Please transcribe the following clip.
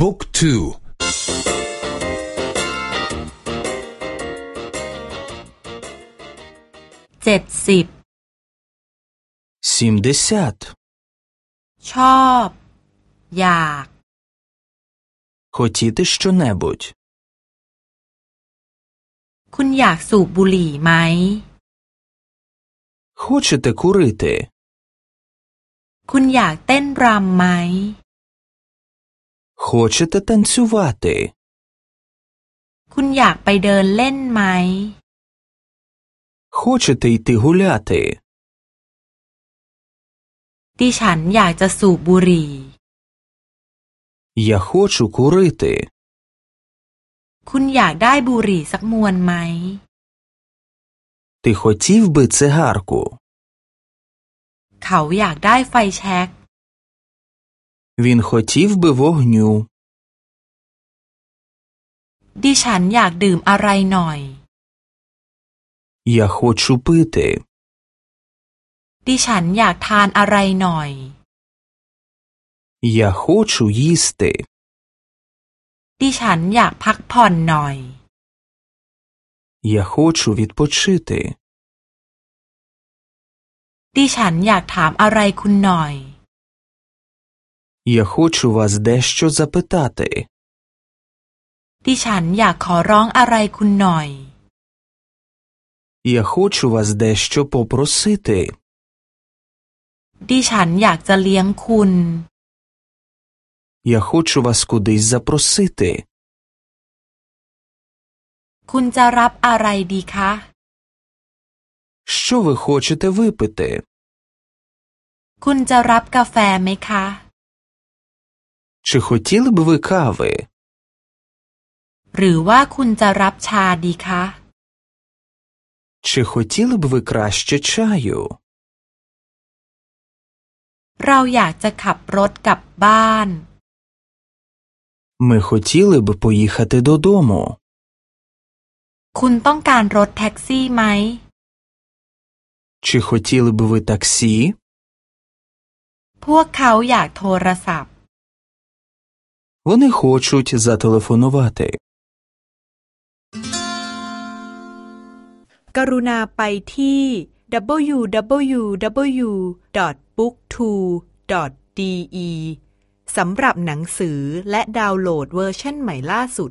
บุ๊กทูเจ็ดสิบสมเดซชอบ อยาก Хотіти що-небудь คุณอยากสูบบุหรี่ไหม Хочете курити คุณอยากเต้นรำไหม Хочете танцювати คุณอยากไปเดินเล่นไหม Хочете йти гуляти ดิฉันอยากจะสูบบุหรี่ Я хочу курити คุณอยากได้บุหรี่สักมวนไหม Ти хотів би цигарку เขาอยากได้ไฟแช็ก Він хотів би вогню ดิฉันอยากดื่มอะไรหน่อย Я хочу пити ดิฉันอยากทานอะไรหน่อย Я хочу їсти ดิฉันอยากพักผ่อนหน่อย Я хочу відпочити ดิฉันอยากถามอะไรคุณหน่อย Я хочу вас дещо запитати ดิฉันอยากขอร้องอะไรคุณหน่อย Я хочу вас дещо попросити ดิฉันอยากจะเลี้ยงคุณ Я хочу вас кудись запросити คุณจะรับอะไรดีคะ Що ви хочете випити คุณจะรับกาแฟไหมคะ Чи хотіли б ви кави หรือว่าคุณจะรับชาดีคะ Чи хотіли б ви краще чаю เราอยากจะขับรถกลับบ้าน Ми хотіли б поїхати додому คุณต้องการรถแท็กซี่ไหม Чи хотіли б ви таксі พวกเขาอยากโทรศัพท์ Вони хочуть зателефонувати กรุณาไปที่ www.booktwo.de สำหรับหนังสือและดาวน์โหลดเวอร์ชันใหม่ล่าสุด